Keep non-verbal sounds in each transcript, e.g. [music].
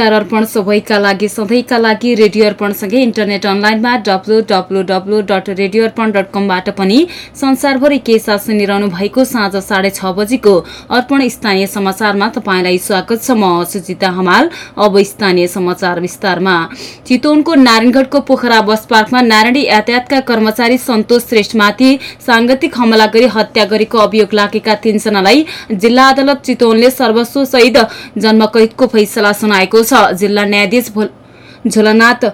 नमस्कार अर्पण सबैका लागि सधैँका लागि रेडियो अर्पणसँगै इन्टरनेट अनलाइनमा W W W dot radio Arpan dot कमबाट पनि संसारभरि के साथ सुनिरहनु भएको साँझ साढे छ बजीको अर्पण स्थानीय समाचारमा तपाईँलाई स्वागत छ म सुजिता हमाल अब स्थानीय समाचार विस्तारमा। चितवनको नारायणगढको पोखरा बस पार्कमा नारायणी यातायातका कर्मचारी सन्तोष श्रेष्ठमाथि साङ्गतिक हमला गरी हत्या गरेको अभियोग लागेका तीनजनालाई जिल्ला अदालत चितवनले सर्वस्व सहित जन्मकैदको फैसला सुनाएको छ। जिल्ला न्यायाधीश झोलनाथ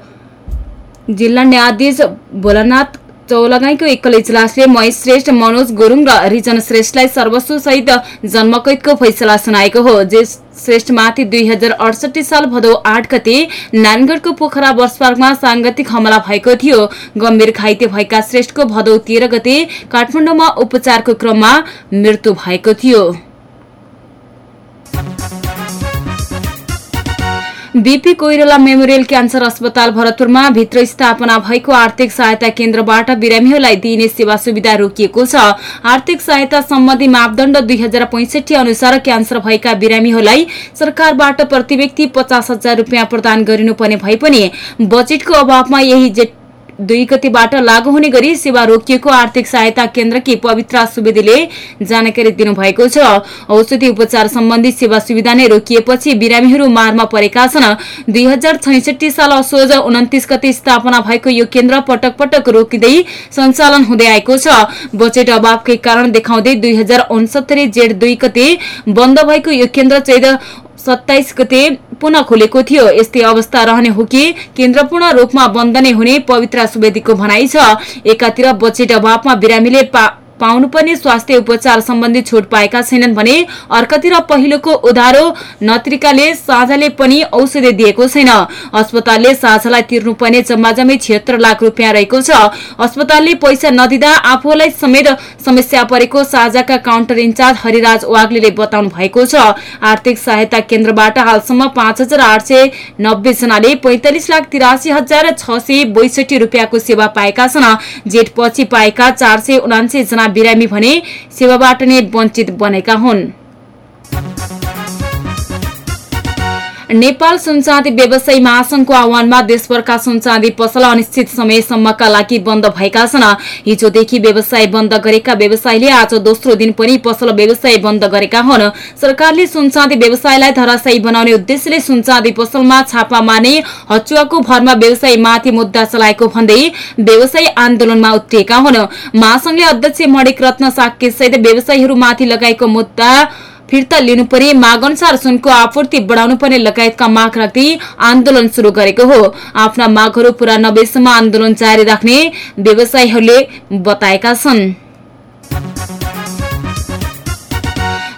जिल्ला न्यायाधीश भोलानाथ चौलगाईको एकल इजलासले महेश श्रेष्ठ मनोज गुरुङ र रिजन श्रेष्ठलाई सर्वस्व सहित जन्मकैदको फैसला सुनाएको हो। जे श्रेष्ठमाथि दुई हजार अडसठी साल भदौ आठ गते नारायणगढको पोखरा बस पार्कमा साङ्गतिक हमला भएको थियो। गम्भीर घाइते भएका श्रेष्ठको भदौ तेह्र गते काठमाडौँमा उपचारको क्रममा मृत्यु भएको थियो। बीपी कोइराला मेमोरियल क्यान्सर अस्पताल भरतपुरमा भित्र स्थापना भएको आर्थिक सहायता केन्द्रबाट बिरामीहरूलाई दिइने सेवा सुविधा रोकिएको छ। आर्थिक सहायता सम्बन्धी मापदण्ड दुई हजार पैंसठी अनुसार क्यान्सर भएका बिरामीहरूलाई सरकारबाट प्रति व्यक्ति पचास हजार रुपियाँ प्रदान गरिनुपर्ने भए पनि बजेटको अभावमा यही दुई गतिबाट लागू हुने गरी सेवा रोकिएको आर्थिक सहायता केन्द्रकी पवित्रा सुवेदीले जानकारी दिनुभएको छ। औषधि उपचार सम्बन्धी सेवा सुविधा नै रोकिएपछि बिरामीहरू मारमा परेका छन्। दुई हजार छैसठी साल असोज उन्तिस गते स्थापना भएको यो केन्द्र पटक पटक रोकिँदै सञ्चालन हुँदै आएको छ। बजेट अभावकै कारण देखाउँदै दुई हजार उनसत्तरी जेठ दुई गते बन्द भएको यो केन्द्र चैत सत्ताइस गते पुनः खोलेको थियो। यस्तै अवस्था रहने हो कि? केन्द्र पूर्ण रूपमा बन्द नै हुने पवित्र सुवेदीको भनाइ छ। एकातिर बजेट अभावमा बिरामीले पाउनुपर्ने स्वास्थ्य उपचार सम्बन्धी छुट पाएका छैनन् भने अर्कातिर पहिलोको उधारो नत्रिकाले साझाले पनि औषधि दिएको छैन। अस्पतालले साझालाई तिर्नुपर्ने जम्मा जम्मी छिहत्तर लाख रुपियाँ रहेको छ। अस्पतालले पैसा नदिँदा आफूलाई समेत समस्या परेको साझाका counter in charge Hariraj Wagle बताउनु भएको छ। आर्थिक सहायता केन्द्रबाट हालसम्म पाँच हजार आठ सय नब्बे जनाले पैंतालिस लाख तिरासी हजार छ सय बैसठी रुपियाँको सेवा पाएका छन्। जेठपछि पाएका चार सय उनान्से जना बिरामी भने सेवाबाट नै वञ्चित बनेका हुन्। नेपाल सुनचाँदी व्यवसायी महासंघको आह्वानमा देशभरका सुनचाँदी पसल अनिश्चित समयसम्मका लागि बन्द भएका छन्। हिजोदेखि व्यवसाय बन्द गरेका व्यवसायीले आज दोस्रो दिन पनि पसल व्यवसाय बन्द गरेका हुन्। सरकारले सुनचाँदी व्यवसायलाई धराशायी बनाउने उद्देश्यले सुनचाँदी पसलमा छापा मार्ने हचुवाको भरमा व्यवसायी माथि मुद्दा चलाएको भन्दै व्यवसायी आन्दोलनमा उत्रिएका हुन्। महासंघले अध्यक्ष मणिक रत्न साक्यसहित व्यवसायीहरूमाथि लगाएको मुद्दा फिर्ता लिनुपर्ने माग अनुसार सुनको आपूर्ति बढाउनु पर्ने लगायतका माग राख्दै आन्दोलन शुरू गरेको हो। आफ्ना मागहरू पूरा नभएसम्म आन्दोलन जारी राख्ने व्यवसायीहरूले बताएका छन्।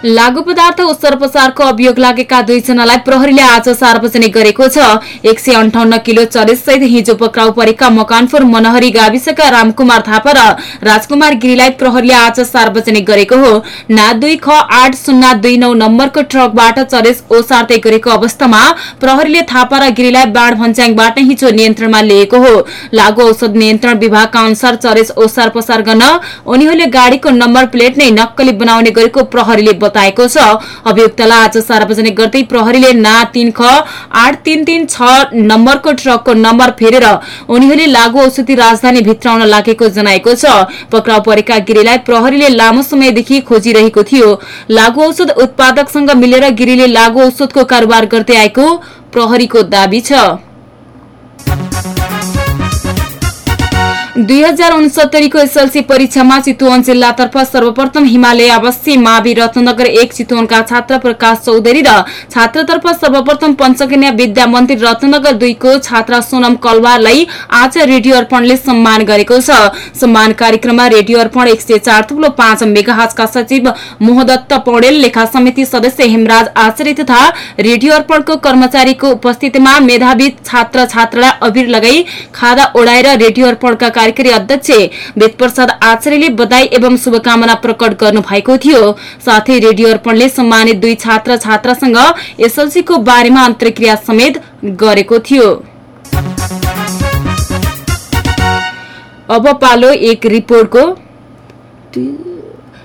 लागू पदार्थ उत्सर पसारको अभियोग लागेका दुईजनालाई प्रहरीले आज सार्वजनिक गरेको छ। एक सय अन्ठाउन्न किलो चरेसहित हिजो पक्राउ परेका मकानपुर मनहरी गाविसका रामकुमार थापा र राजकुमार गिरीलाई प्रहरीले आज सार्वजनिक गरेको हो। ना दुई ख आठ शून्य दुई नौ नम्बरको ट्रकबाट चरेस ओसार्दै गरेको अवस्थामा प्रहरीले थापा र गिरीलाई बाण भन्ज्याङबाट हिजो नियन्त्रणमा लिएको हो। लागू औषध नियन्त्रण विभागका अनुसार चरेस ओसार पसार गर्न उनीहरूले गाड़ीको नम्बर प्लेट नै नक्कली बनाउने गरेको प्रहरीले बताएको छ। अभियुक्तलाई आज सार्वजनिक गर्दै प्रहरीले ना तीन ख आठ तीन तीन छ नम्बरको ट्रकको नम्बर फेरेर उनीहरूले लागू औषधि राजधानी भित्राउन लागेको जनाएको छ। पक्राउ परेका गिरीलाई प्रहरीले लामो समयदेखि खोजिरहेको थियो। लागू औषध उत्पादकसँग मिलेर गिरीले लागू औषधको कारोबार गर्दै आएको प्रहरीको दावी छ। दुई हजार उनसत्तरीको एसएलसी परीक्षामा चितवन जिल्लातर्फ सर्वप्रथम हिमालय आवासीय मावि रत्नगर एक चितवनका छात्र प्रकाश चौधरी र छात्रतर्फ सर्वप्रथम पञ्चकन्या विद्या मन्दिर रत्नगर दुईको छात्रा सोनम कलवारलाई आज रेडियो अर्पणले सम्मान गरेको छ। सम्मान कार्यक्रममा रेडियो अर्पण एक सय चार थुप्लो पाँच मेगाहाजका सचिव मोहदत्त पौडेल लेखा समिति सदस्य हेमराज आचार्य तथा रेडियो अर्पणको कर्मचारीको उपस्थितिमा मेधावी छात्र छात्रालाई अबिर लगाई खादा ओडाएर रेडियो अर्पणका कार्यकारी अध्यक्ष वेदप्रसाद आचार्यले बधाई एवं शुभकामना प्रकट गर्नु भएको थियो। साथै रेडियो अर्पणले सम्मानित दुई छात्र छात्रासँग एसएलसीको बारेमा अन्तर्क्रिया समेत गरेको थियो। अब पालो एक रिपोर्टको।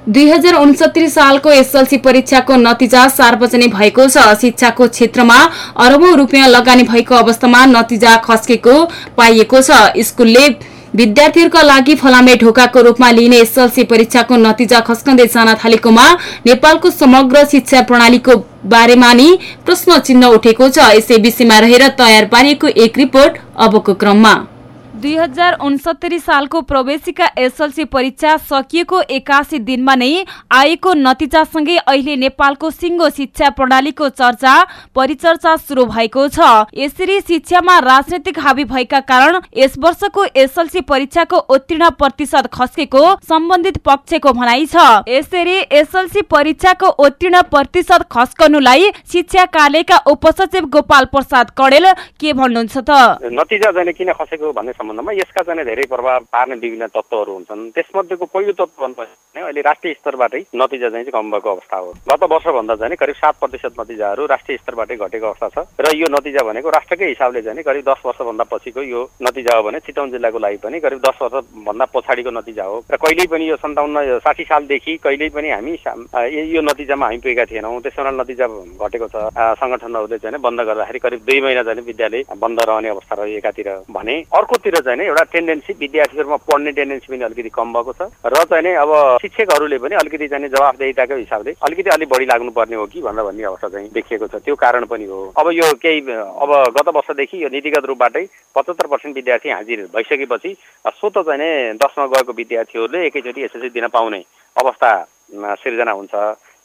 दुई हजार उनसत्तरी सालको एसएलसी परीक्षाको नतिजा सार्वजनिक भएको छ। शिक्षाको क्षेत्रमा अरबौं रुपियाँ लगानी भएको अवस्थामा नतिजा खस्केको पाइएको छ। स्कुलले विद्यार्थीहरूका लागि फलामे ढोकाको रूपमा लिइने एसएलसी परीक्षाको नतिजा खस्कँदै जान थालेकोमा नेपालको समग्र शिक्षा प्रणालीको बारेमा नि प्रश्न चिन्ह उठेको छ। यसै विषयमा रहेर तयार पारिएको एक रिपोर्ट अबको क्रममा। दुई हजार उनसत्तरी सालको प्रवेशिका एसएलसी परीक्षा सकिएको एकासी दिनमा नै आएको नतिजासँगै अहिले नेपालको सिङ्गो शिक्षा प्रणालीको चर्चा परिचर्चा सुरु भएको छ। यसरी शिक्षामा राजनैतिक हावी भएका कारण यस वर्षको एसएलसी परीक्षाको उत्तीर्ण प्रतिशत खस्केको सम्बन्धित पक्षको भनाइ छ। यसरी एसएलसी परीक्षाको उत्तीर्ण प्रतिशत खस्कनुलाई शिक्षा कार्यालयका उपसचिव गोपाल प्रसाद कडेल के भन्नुहुन्छ त? नतिजा किन खसेको भन्ने सम्बन्धमा यसका चाहिँ धेरै प्रभाव पार्ने विभिन्न तत्त्वहरू हुन्छन्। त्यसमध्येको पहिलो तत्त्व भन्नुपर्छ भने अहिले राष्ट्रिय स्तरबाटै नतिजा चाहिँ कम भएको अवस्था हो। गत वर्षभन्दा चाहिँ करिब सात प्रतिशत नतिजाहरू राष्ट्रिय स्तरबाटै घटेको अवस्था छ र यो नतिजा भनेको राष्ट्रकै हिसाबले चाहिँ करिब दस वर्षभन्दा पछिको यो नतिजा हो भने चितवन जिल्लाको लागि पनि करिब दस वर्षभन्दा पछाडिको नतिजा हो। र कहिल्यै पनि यो सन्ताउन्न साठी सालदेखि कहिल्यै पनि हामी यो नतिजामा हामी पुगेका थिएनौँ। त्यस कारण नतिजा घटेको छ। सङ्गठनहरूले चाहिँ बन्द गर्दाखेरि करिब दुई महिना चाहिँ विद्यालय बन्द रहने अवस्था रह्यो एकातिर भने अर्कोतिर चाहिँ एउटा टेन्डेन्सी विद्यार्थीहरूमा पढ्ने टेन्डेन्सी पनि अलिकति कम भएको छ। र चाहिँ अब शिक्षकहरूले पनि अलिकति चाहिँ जवाफदेहिताको हिसाबले अलिकति अलिक बढी लाग्नुपर्ने हो कि भनेर भन्ने अवस्था चाहिँ देखिएको छ। त्यो कारण पनि हो। अब यो केही अब गत वर्षदेखि यो नीतिगत रूपबाटै पचहत्तर पर्सेन्ट विद्यार्थी हाजिर भइसकेपछि स्वत चाहिँ दसमा गएको विद्यार्थीहरूले एकैचोटि एसएससी दिन पाउने अवस्था सिर्जना हुन्छ।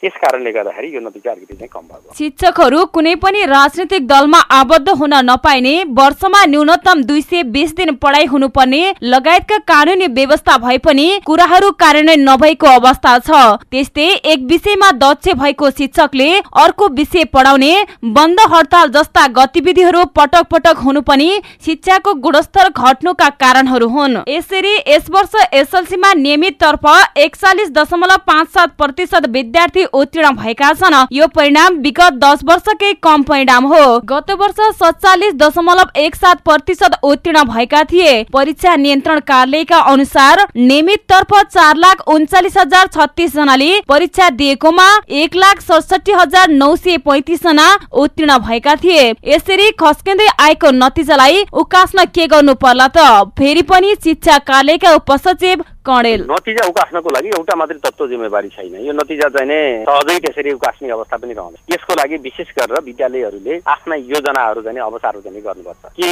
त्यस कारणले गर्दाखेरि यो नतिजा अलिकति चाहिँ कम भएको। शिक्षकहरू कुनै पनि राजनैतिक दलमा आबद्ध हुन नपाइने वर्षमा न्यूनतम दुई सय बिस दिन पढाइ हुनुपर्ने लगायतका कानुनी व्यवस्था भए पनि कुराहरू कार्यान्वयन नभएको अवस्था छ। त्यस्तै एक विषयमा दक्ष भएको शिक्षकले अर्को विषय पढाउने बन्द हडताल जस्ता गतिविधिहरू पटक पटक हुनु पनि शिक्षाको गुणस्तर घट्नुका कारणहरू हुन्। यसरी यस वर्ष एसएलसीमा नियमित तर्फ एकचालिस दशमलव पाँच सात प्रतिशत विद्यार्थी उत्तीर्ण भएका छन्। यो परिणाम विगत दस वर्षकै कम परिणाम हो। गत वर्ष सत्तालिस दशमलव एक सात प्रतिशत उत्तीर्ण भएका थिए। परीक्षा नियन्त्रण कार्यालयका अनुसार नियमित तर्फ चार लाख उन्चालिस हजार छत्तिस जनाले परीक्षा दिएकोमा एक लाख सडसठी हजार नौ सय पैतिस जना उत्तीर्ण भएका थिए। यसरी खस्किँदै आएको नतिजालाई उकास्न के गर्नु पर्ला त? फेरि पनि शिक्षा कार्यालयका उपसचिव कणेल। नतिजा उकास्नको लागि एउटा मात्रै तत्त्व जिम्मेवारी छैन। यो नतिजा चाहिँ सहजै त्यसरी उकास्ने अवस्था पनि रहन्छ यसको लागि विशेष गरेर विद्यालयहरूले आफ्ना योजनाहरू चाहिँ अब सार्वजनिक गर्नुपर्छ। के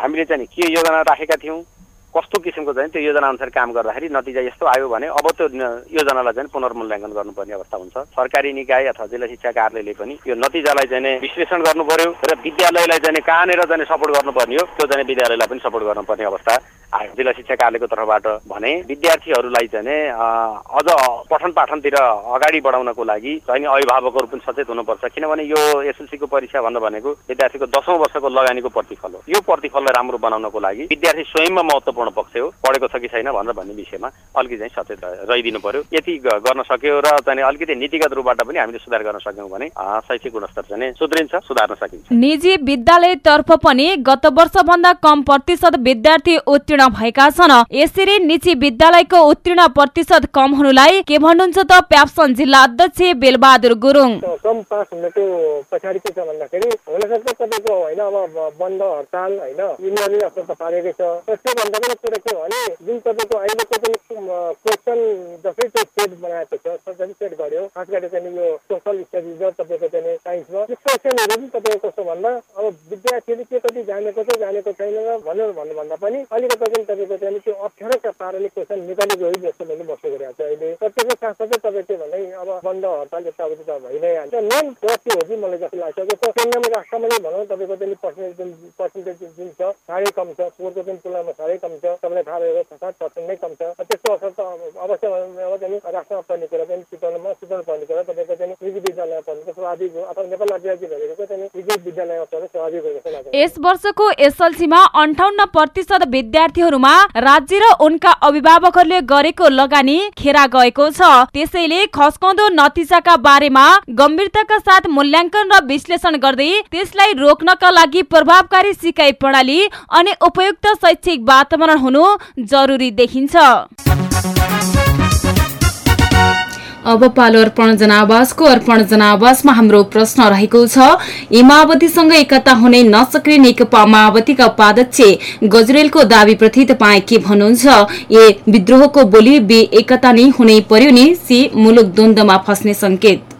हामीले चाहिँ के योजना राखेका थियौँ? कस्तो किसिमको चाहिँ त्यो योजना अनुसार काम गर्दाखेरि नतिजा यस्तो आयो भने अब त्यो योजनालाई चाहिँ पुनर्मूल्याङ्कन गर्नुपर्ने अवस्था हुन्छ। सरकारी निकाय अथवा जिल्ला शिक्षा कार्यालयले पनि यो नतिजालाई चाहिँ विश्लेषण गर्नु पर्यो र विद्यालयलाई चाहिँ कहाँनिर चाहिँ सपोर्ट गर्नुपर्ने हो त्यो चाहिँ विद्यालयलाई पनि सपोर्ट गर्नुपर्ने अवस्था जिल्ला शिक्षा कार्यालयको तर्फबाट भने विद्यार्थीहरूलाई चाहिँ अझ पठन पाठनतिर अगाडि बढाउनको लागि चाहिँ अभिभावकहरू पनि सचेत हुनुपर्छ। किनभने यो एसएलसीको परीक्षा भन्दा भनेको विद्यार्थीको दसौँ वर्षको लगानीको प्रतिफल हो। यो प्रतिफललाई राम्रो बनाउनको लागि विद्यार्थी स्वयंमा महत्त्वपूर्ण पक्ष हो। पढेको छ कि छैन भनेर भन्ने विषयमा अलिकति चाहिँ सचेत रहिदिनु पर्यो। यति गर्न सक्यो र चाहिँ अलिकति नीतिगत रूपबाट पनि हामीले सुधार गर्न सक्यौँ भने शैक्षिक गुणस्तर चाहिँ सुध्रिन्छ सुधार्न सकिन्छ। निजी विद्यालयतर्फ पनि गत वर्षभन्दा कम प्रतिशत विद्यार्थी उत्तीर्ण उत्तीर्ण भएका छन्। यसरी निजी विद्यालयको उत्तीर्ण प्रतिशत कम हुनुलाई के भन्नुहुन्छ त प्याप्सन जिल्ला अध्यक्ष बेलबहादुर गुरुङ। कम पास हुनेको पछाडि के छ भन्दाखेरि हुनसक्छ तपाईँको होइन अब बन्द हडताल होइन? यिनीहरूले असर त पारेकै छ। र त्योभन्दा पनि कुरा के हो भने जुन तपाईँको अहिलेको पनि क्वेसन जसै त्यो सेट बनाएको छ सरकारले सेट गर्यो खास गरी चाहिँ यो सोसल स्टडिज र तपाईँको चाहिँ साइन्समा त्यो क्वेसनहरू पनि तपाईँको कस्तो भन्दा अब विद्यार्थीले के कति जानेको छ जानेको छैन र भनेर भन्नुभन्दा पनि अलिकति पनि तपाईँको चाहिँ त्यो अप्ठ्यारोका पाराले क्वेसन निकाली गयो जस्तो मैले महसुस गरिरहेको छु अहिले। र त्यसको साथसाथै तपाईँ के भने अब बन्द हडताल यताउति त भइ नै हाल्छ मेन के हो कि मलाई जस्तो लाग्छ जस्तो केन्द्रमा राष्ट्रमा भनौँ तपाईँको चाहिँ पर्सेन्टेज जुन पर्सेन्टेज जुन छ साह्रै कम छ। पोहोरको जुन तुलनामा साह्रै कम छ। तपाईँलाई थाहा रहेको छ सात पर्सेन्ट नै कम छ। त्यसको असर त अवश्य अब चाहिँ राष्ट्रमा पर्ने कुरा चाहिँ चितवनमा चितवन पर्ने कुरा तपाईँको चाहिँ निजी विद्यालयमा पर्ने स्वाभाविक हो अथवा नेपाल राज्य भनेको चाहिँ निजी विद्यालयमा पर्ने स्वाभाविक हो जस्तो लाग्छ यस वर्षको एसएलसीमा अन्ठाउन्न प्रतिशत विद्यार्थीहरूमा राज्य र उनका अभिभावकहरूले गरेको लगानी खेरा गएको छ। त्यसैले खस्कँदो नतिजाका बारेमा गम्भीरताका साथ मूल्याङ्कन र विश्लेषण गर्दै त्यसलाई रोक्नका लागि प्रभावकारी सिकाइ प्रणाली अनि उपयुक्त शैक्षिक वातावरण हुनु जरुरी देखिन्छ। अब पालो अर्पण जनावासको अर्पण जनावासमा हाम्रो प्रश्न रहेको छ यी माओवादीसँग एकता हुनै नसक्ने नेकपा माओवादीका उपाध्यक्ष गजरेलको दावीप्रति तपाईँ के भन्नुहुन्छ? ए विद्रोहको बोली बे एकता नै हुनै पर्यो नि? सी मुलुक द्वन्द्वमा फस्ने संकेत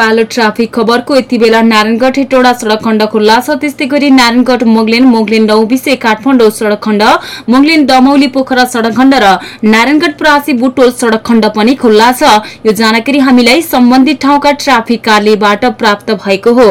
पालो ट्राफिक खबरको यति बेला नारायणगढ हेटौडा सड़क खण्ड खुल्ला छ। त्यस्तै गरी नारायणगढ मोगलिन मोगलिन नौबिसे काठमाडौँ सड़क खण्ड मोगलिन दमौली पोखरा सड़क खण्ड र नारायणगढ परासी बुटोल सड़क खण्ड पनि खुल्ला छ। यो जानकारी हामीलाई सम्बन्धित ठाउँका ट्राफिक कार्यबाट प्राप्त भएको हो।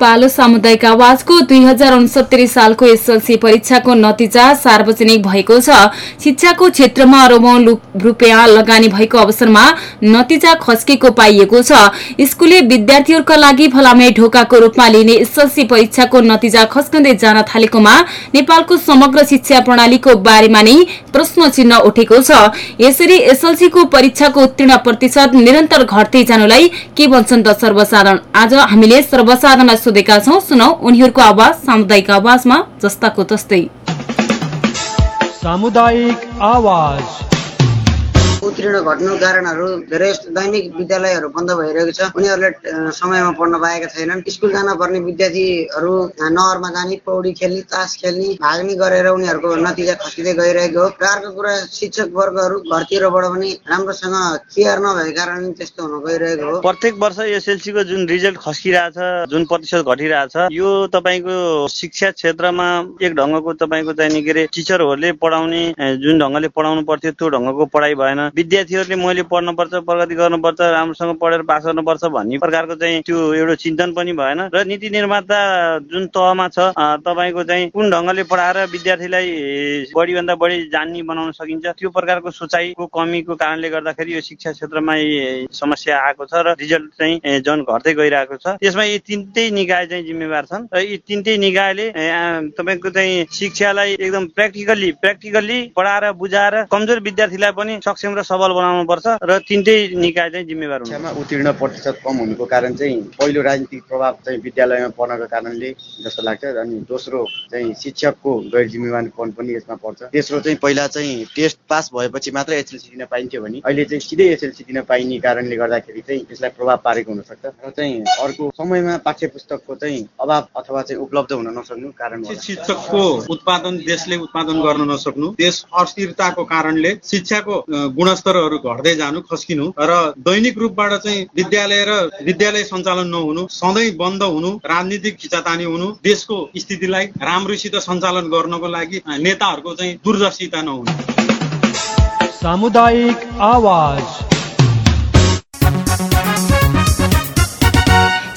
पालो सामुदायिक आवाजको दुई हजार उनसत्तरी सालको एसएलसी परीक्षाको नतिजा सार्वजनिक भएको छ। शिक्षाको क्षेत्रमा अरबौं रुपियाँ लगानी भएको अवसरमा नतिजा खस्केको पाइएको छ। स्कुले विद्यार्थीहरूका लागि फलामे ढोकाको रूपमा लिने एसएलसी परीक्षाको नतिजा खस्कँदै जान थालेकोमा नेपालको समग्र शिक्षा प्रणालीको बारेमा नै प्रश्न चिन्ह उठेको छ। यसरी एसएलसीको परीक्षाको उत्तीर्ण प्रतिशत निरन्तर घट्दै जानुलाई के भन्छन् त सर्वसाधारण? आज हामीले सर्वसाधारणलाई सोधेका छौं। सुनौ उनीहरूको आवाज सामुदायिक आवाजमा जस्ताको तस्तै। सामुदायिक आवाज। उत्तीर्ण घट्नु कारणहरू धेरै दैनिक विद्यालयहरू बन्द भइरहेको छ। उनीहरूले समयमा पढ्न पाएका छैनन्। स्कुल जान पर्ने विद्यार्थीहरू नहरमा जाने पौडी खेल्ने तास खेल्ने भाग्ने गरेर उनीहरूको नतिजा खसिँदै गइरहेको हो। र अर्को कुरा शिक्षक वर्गहरू घरतिरबाट पनि राम्रोसँग केयर नभएको कारणले त्यस्तो हुन गइरहेको हो। प्रत्येक वर्ष एसएलसीको जुन रिजल्ट खस्किरहेछ जुन प्रतिशत घटिरहेछ यो तपाईँको शिक्षा क्षेत्रमा एक ढङ्गको तपाईँको चाहिँ के अरे टिचरहरूले पढाउने जुन ढङ्गले पढाउनु पर्थ्यो त्यो ढङ्गको पढाइ भएन। विद्यार्थीहरूले मैले पढ्नुपर्छ प्रगति गर्नुपर्छ राम्रोसँग पढेर पास गर्नुपर्छ भन्ने प्रकारको चाहिँ त्यो एउटा चिन्तन पनि भएन। र नीति निर्माता जुन तहमा छ तपाईँको चाहिँ कुन ढङ्गले पढाएर विद्यार्थीलाई बढीभन्दा बढी जान्ने बनाउन सकिन्छ त्यो प्रकारको सोचाइको कमीको कारणले गर्दाखेरि यो शिक्षा क्षेत्रमा समस्या आएको छ र रिजल्ट चाहिँ झन् घट्दै गइरहेको छ। त्यसमा यी तिनटै निकाय चाहिँ जिम्मेवार छन् र यी तिनटै निकायले तपाईँको चाहिँ शिक्षालाई एकदम प्र्याक्टिकल्ली प्र्याक्टिकल्ली पढाएर बुझाएर कमजोर विद्यार्थीलाई पनि सक्षम र सबल बनाउनु पर्छ र तिनटै निकाय चाहिँ जिम्मेवार हुन्छ उत्तीर्ण प्रतिशत कम हुनुको कारण चाहिँ पहिलो राजनीतिक प्रभाव चाहिँ विद्यालयमा पर्नको कारणले जस्तो लाग्छ अनि दोस्रो चाहिँ शिक्षकको गैर जिम्मेवारीपन पनि यसमा पर्छ तेस्रो चाहिँ पहिला चाहिँ टेस्ट पास भएपछि मात्र एसएलसी दिन पाइन्थ्यो भने अहिले चाहिँ सिधै एसएलसी दिन पाइने कारणले गर्दाखेरि चाहिँ यसलाई प्रभाव पारेको हुनसक्छ र चाहिँ अर्को समयमा पाठ्य पुस्तकको चाहिँ अभाव अथवा चाहिँ उपलब्ध हुन नसक्नु कारण। शिक्षकको उत्पादन देशले उत्पादन गर्न नसक्नु देश अस्थिरताको कारणले शिक्षाको अ, गुणस्तरहरू घट्दै जानु खस्किनु र दैनिक रूपबाट चाहिँ विद्यालय र विद्यालय सञ्चालन नहुनु सधैँ बन्द हुनु राजनीतिक खिचातानी हुनु देशको स्थितिलाई राम्रोसित सञ्चालन गर्नको लागि नेताहरूको चाहिँ दूरदर्शिता नहुनु। सामुदायिक आवाज।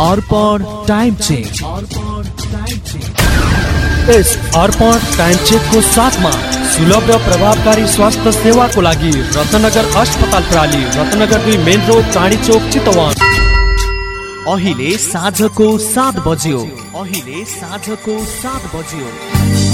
Arpan time check यस अर्पण टाइम चेकको साथमा सुलभ र प्रभावकारी स्वास्थ्य सेवाको लागि रत्नगर अस्पताल प्रणाली रत्नगर दुई मेन रोड चाँडी चोक चितवन। अहिले साँझको सात बज्यो। अहिले साँझको सात बज्यो।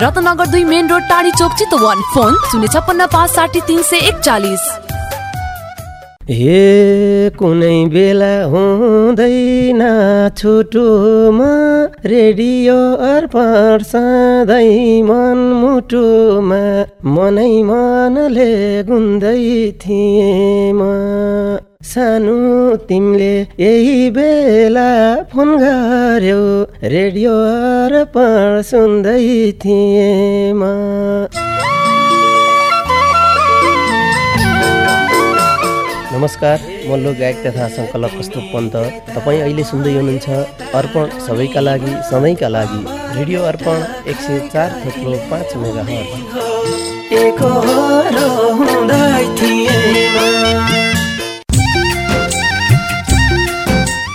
रत्नगर दुई मेन रोड टाढी चोक चितवन। फोन शून्य छप्पन्न पाँच साठी तिन सय एकचालिस। हे कुनै बेला हुँदैन छुटुमा रेडियो अर्पण सधैँ मन मुटुमा मनै मनले गुन्दै थिएँ म सानो तिमीले यही बेला फोन गर्यो रेडियो अर्पण सुन्दै थिएँ म। नमस्कार म लोक गायक तथा सङ्कलक कस्तो पन्त। तपाईँ अहिले सुन्दै हुनुहुन्छ अर्पण सबैका लागि सधैँका लागि। रेडियो अर्पण एक सय चार थोप्लो पाँच मेगा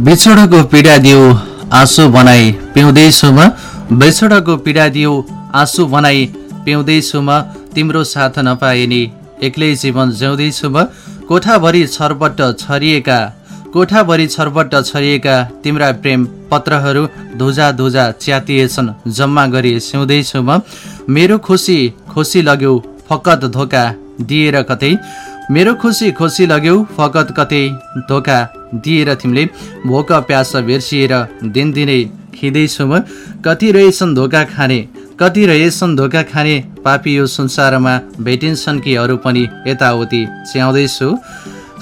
बिछोडको पीडा दियो आँसु बनाई म बिछोडको पीडा दियो आँसु बनाई पिउँदैछु म तिम्रो साथ नपाए नि एक्लै जीवन जिउँदैछु म कोठाभरि छरपट्ट छरिएका कोठाभरि छरपट्ट छरिएका तिम्रा प्रेम पत्रहरू धुजा धुजा च्यातिएछन् जम्मा गरी सिउँदैछु म मेरो खुसी खुसी लग्यो फकत धोका दिएर कतै। मेरो खुसी खुसी लग्यो फकत कतै धोका दिएर तिमीले भोक प्यास बिर्सिएर दिनदिनै खिँदैछु म। कति रहेछन् धोका खाने कति रहेछन् धोका खाने पापी यो संसारमा भेटिन्छन् कि अरू पनि यताउति च्याउँदैछु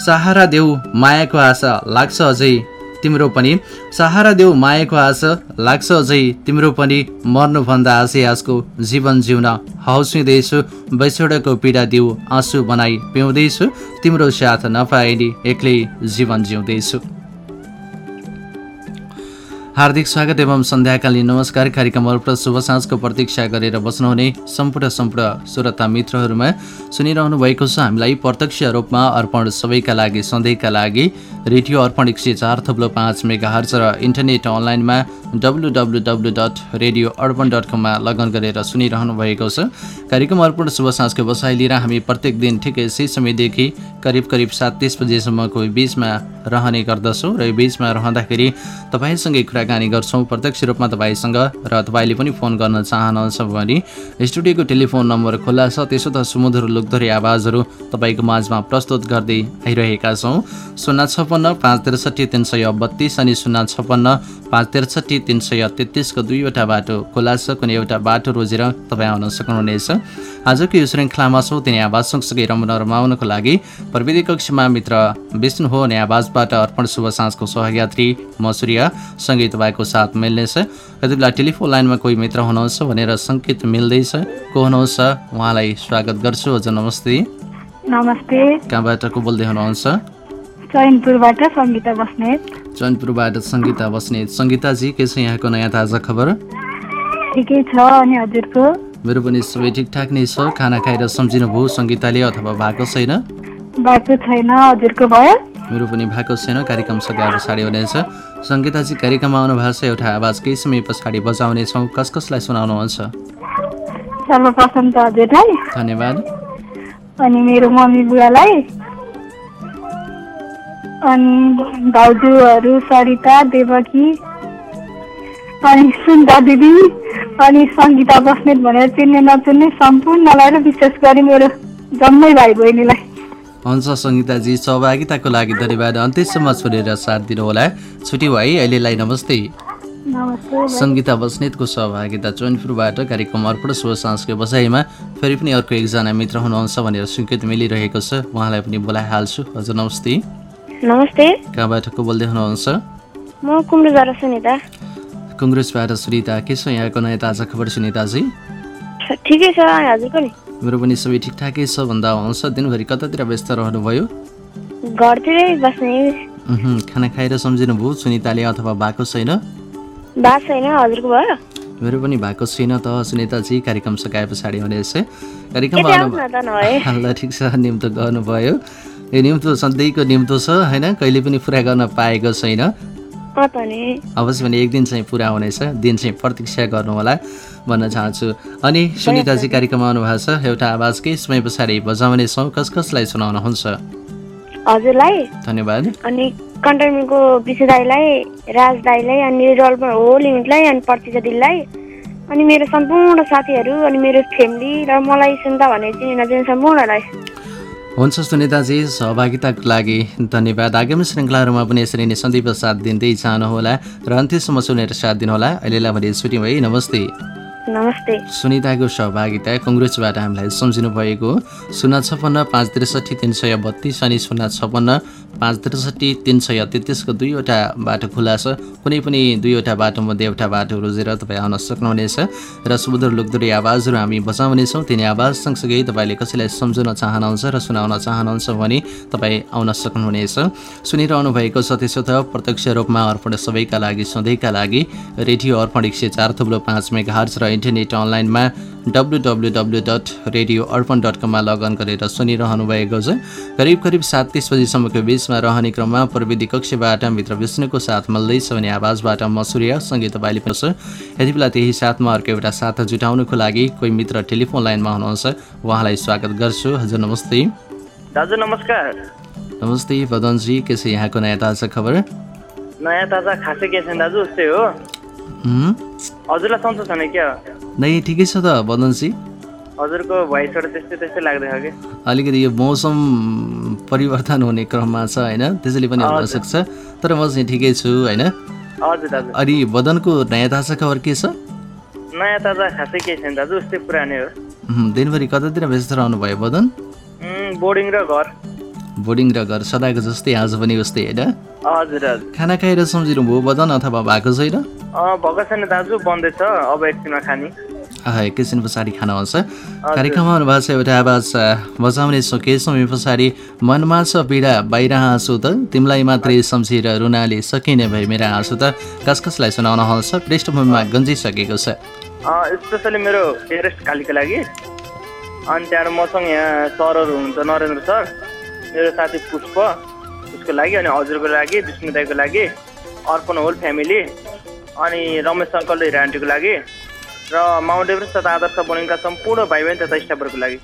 सहारा देऊ मायाको आशा लाग्छ अझै। तिम्रो पनि सहारा देऊ मायाको आशा लाग्छ अझै तिम्रो पनि मर्नुभन्दा आशै आजको जीवन जिउन हौसिँदैछु बैछोडको पीडा दिउ आँसु बनाई पिउँदैछु तिम्रो साथ नपाए नि एक्लै जीवन जिउँदैछु। हार्दिक स्वागत एवं सन्ध्याकालीन नमस्कार कार्यक्रम अर्पण शुभ साँझको प्रतीक्षा गरेर बस्नुहुने सम्पूर्ण सम्पूर्ण श्रोता मित्रहरूमा सुनिरहनु भएको छ। हामीलाई प्रत्यक्ष रूपमा अर्पण सबैका लागि सधैँका लागि रेडियो अर्पण एक सय चार थप्लो पाँच मेगा हर्च र इन्टरनेट अनलाइनमा W W W dot radio Arpan dot कममा लगन गरेर सुनिरहनु भएको छ। कार्यक्रम अर्पण शुभ साँझको बसाइ लिएर हामी प्रत्येक दिन ठिकै यसै समयदेखि करिब करिब सात तिस बजेसम्मको बिचमा रहने गर्दछौँ र यो बिचमा रहँदाखेरि तपाईँसँगै कुराकानी गर्छौँ। प्रत्यक्ष रूपमा तपाईँसँग र तपाईँले पनि फोन गर्न चाहनुहुन्छ भने स्टुडियोको टेलिफोन नम्बर खुल्ला छ। त्यसो त सुमधुर लोकधरी आवाजहरू तपाईँको माझमा प्रस्तुत गर्दै आइरहेका छौँ। शून्य छप्पन्न पाँच त्रिसठी तिन सय बत्तिस अनि शून्य छप्पन्न पाँच त्रिसठी तिन सय तेत्तिसको दुईवटा बाटो खुला छ। कुनै एउटा बाटो रोजेर तपाईँ आउन सक्नुहुनेछ। आजको यो श्रृङ्खलामा छौँ। तिनी आवाज सँगसँगै रमन रमाउनको लागि प्रविधि कक्षमा मित्र विष्णु हो। अनि आवाजबाट अर्पण शुभ साँझको सहयात्री म सूर्य। सँगै तपाईँको साथ मिल्नेछ। यति बेला टेलिफोन लाइनमा कोही मित्र हुनुहुन्छ भनेर सङ्केत मिल्दैछ। को हुनुहुन्छ? उहाँलाई स्वागत गर्छु। हजुर नमस्ते। नमस्ते। कहाँबाट को बोल्दै हुनुहुन्छ? चैनपुरबाट सङ्गीता बस्नेत। चैनपुरबाट सङ्गीता बस्नेत। सङ्गीताजी के छ यहाँको नयाँ ताजा खबर? ठिकै छ अनि हजुरको? मेरो पनि सबै ठिकठाक नै छ। खाना खाएर सम्झिनुभयो सङ्गीताले अथवा भएको छैन? भएको छैन। हजुरको भयो? मेरो पनि भएको छैन। कार्यक्रम सघाएर पछाडि हुनेछ। सङ्गीताजी कार्यक्रममा आउनु भएको छ एउटा आवाज केही समय पछाडि बजाउनेछौँ कस कसलाई सुनाउनुहुन्छ? सर्वप्रथम त हजुरलाई धन्यवाद। अनि मेरो मम्मी बुवालाई। अनि भाउजूहरू सरिता देवकी अनि सुन्दा दिदी अनि सङ्गीता बस्नेत भनेर चिन्ने नचिन्ने सम्पूर्णलाई र विशेष गरी मेरो जम्मै भाइ बहिनीलाई। हुन्छ सङ्गीताजी सहभागिताको लागि धन्यवाद। अन्त्यसम्म छोडेर साथ दिनुहोला। छुट्टी भाइ अहिलेलाई नमस्ते। सङ्गीता बस्नेतको सहभागिता चौनपुरबाट कार्यक्रम अर्पण शुभ सांस्कृतिक बसाइमा फेरि पनि अर्को एकजना मित्र हुनुहुन्छ भनेर सङ्केत मिलिरहेको छ। उहाँलाई पनि बोलाइहाल्छु। हजुर नमस्ते। नमस्ते। कहाँबाट को बोल्दै हुनुहुन्छ? म कुम्रुबाट सुनिता। कङ्ग्रेसबाट सुनिता के छ यहाँको नयाँ ताजा खबर सुनिताजी? ठिकै छ हजुरको नि? मेरो पनि सबै ठिकठाकै छ भन्दा हुन्छ दिनभरि कतातिर व्यस्त रहनुभयो? घरतिरै बस्ने। खाना खाएर सम्झिनुभयो सुनिताले अथवा भएको छैन? छैन हजुरको भयो। मेरो पनि भएको छैन त सुनिताजी कार्यक्रम सकाए पछाडि हुनेछ कार्यक्रममा यतै आउनु [laughs] ल ठिक छ निम्तो गर्नुभयो। यो निम्तो सधैँको निम्तो छ होइन? कहिले पनि पुरा गर्न पाएको छैन। अवश्य भने एक दिन चाहिँ पुरा हुनेछ दिन चाहिँ प्रतीक्षा गर्नु होला। भन्न चाहन्छु। अनि सुनिताजी कार्यक्रममा आउनु भएको छ। एउटा आवाज केही समय पछाडि बजाउनेछौँ कस कसलाई सुनाउनुहुन्छ? हजुरलाई। धन्यवाद। अनि कन्टेनमेन्टको विषय दाईलाई राज दाईलाई अनि डल्पर होल युनिटलाई अनि प्रतिजा दिदीलाई। अनि मेरो सम्पूर्ण साथीहरू अनि मेरो फ्यामिली र मलाई सुन्दा भने चिने नचिने सम्पूर्णलाई हुन्छ सुनिताजी सहभागिताको लागि धन्यवाद। आगामी श्रृङ्खलाहरूमा पनि यसरी नै सन्दीप साथ दिँदै जानुहोला र अन्त्यसम्म सुनेर साथ दिनुहोला। अहिलेलाई भने छुट्टी भई नमस्ते। नमस्ते। सुनिताको सहभागिता कङ्ग्रेसबाट हामीलाई सम्झिनु भएको शून्य छप्पन्न पाँच त्रिसठी तिन सय बत्तिस अनि शून्य छप्पन्न पाँच त्रिसठी तिन सय तेत्तिसको दुईवटा बाटो खुला छ कुनै पनि दुईवटा बाटोमध्ये एउटा बाटो रोजेर तपाईँ आउन सक्नुहुनेछ। र सुमधुर लोकदोरी आवाजहरू हामी बचाउनेछौँ तिनी आवाज सँगसँगै तपाईँले कसैलाई सम्झाउन चाहनुहुन्छ र सुनाउन चाहनुहुन्छ भने तपाईँ आउन सक्नुहुनेछ। सुनिरहनु भएको छ त्यसो त प्रत्यक्ष रूपमा अर्पण सबैका लागि सधैँका लागि। रेडियो अर्पण एक सय चार थुप्रो पाँच हर्च र इन्टरनेट अनलाइनमा W W W dot radio Arpan dot कममा लगन गरेर सुनिरहनु भएको छ। करिब करिब सात तिस बजीसम्मको बिचमा रहने क्रममा प्रविधि कक्षबाट मित्र विष्णुको साथ मिल्दैछ भने आवाजबाट म सूर्य सँगै तपाईँले पनि छ यति बेला त्यही साथमा अर्को एउटा साथ जुटाउनुको लागि कोही मित्र टेलिफोन लाइनमा हुनुहुन्छ। उहाँलाई स्वागत गर्छु। हजुर नमस्ते। दाजु नमस्कार। नमस्ते बदनजी के छ यहाँको नयाँ ताजा खबर? नयाँ ताजा खासै के छैन दाजु? उस्तै हुँ? हजुरलाई सन्चो छैन क्या नै ठिकै छ त बदनजी हजुरको भोइसबाट त्यस्तै त्यस्तै लाग्दैछ कि? अलिकति यो मौसम परिवर्तन हुने क्रममा छ होइन? त्यसैले पनि हुनसक्छ तर म चाहिँ ठिकै छु होइन? अनि बदनको नयाँ ताजा खबर के छ? नयाँ ताजा खासै केही छैन दाजु? उस्तै पुरानै हो। दिनभरि कतातिर व्यस्त रहनुभयो बदन? बोर्डिङ र घर। बोर्डिङ र घर सदाको जस्तै आज पनि उस्तै होइन? खाना खाएर सम्झिनु भयो बदन अथवा भएको छैन? भएको छैन दाजु बन्दैछ अब एकछिनमा खाने एकैछिन पछाडि खाना आउँछ। कार्यक्रममा आउनुभएको छ एउटा आवाज बजाउने छौँ। केही समय पछाडि मनमा छ पीडा बाहिर हाँसु त। तिमीलाई मात्रै सम्झेर रुनाले सकिने भए मेरा हाँसु त कस कसलाई सुनाउन आउँछ? पृष्ठभूमिमा गन्जिसकेको छ। स्पेसली मेरो टेरेस्ट खालीको लागि। अनि त्यहाँबाट मसँग यहाँ सरहरू हुनुहुन्छ नरेन्द्र सर। मेरो साथी पुष्प उसको लागि अनि हजुरको लागि विष्णु दाईको लागि। Arpan whole family. अनि रमेश अङ्कल र हिरा आन्टीको लागि र माउन्ट एभरेस्ट तथा आदर्श बोर्डिङका सम्पूर्ण भाइ बहिनी तथा स्टाफहरूको लागि।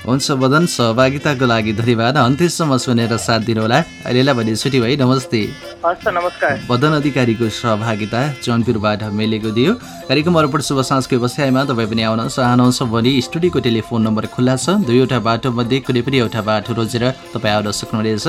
हुन्छ बदन सहभागिताको लागि धन्यवाद। अन्त्यसम्म सुनेर साथ दिनुहोला। अहिलेलाई भने छुट्टी भाइ नमस्ते। हस् नमस्कार। बदन अधिकारीको सहभागिता जौनपुरबाट मिलेको थियो कार्यक्रम अर्पण शुभ साँझको व्यवसायमा तपाईँ पनि आउन चाहनुहुन्छ भने स्टुडियोको टेलिफोन नम्बर खुल्ला छ। दुईवटा बाटोमध्ये कुनै पनि एउटा बाटो रोजेर तपाईँ आउन सक्नुहुनेछ।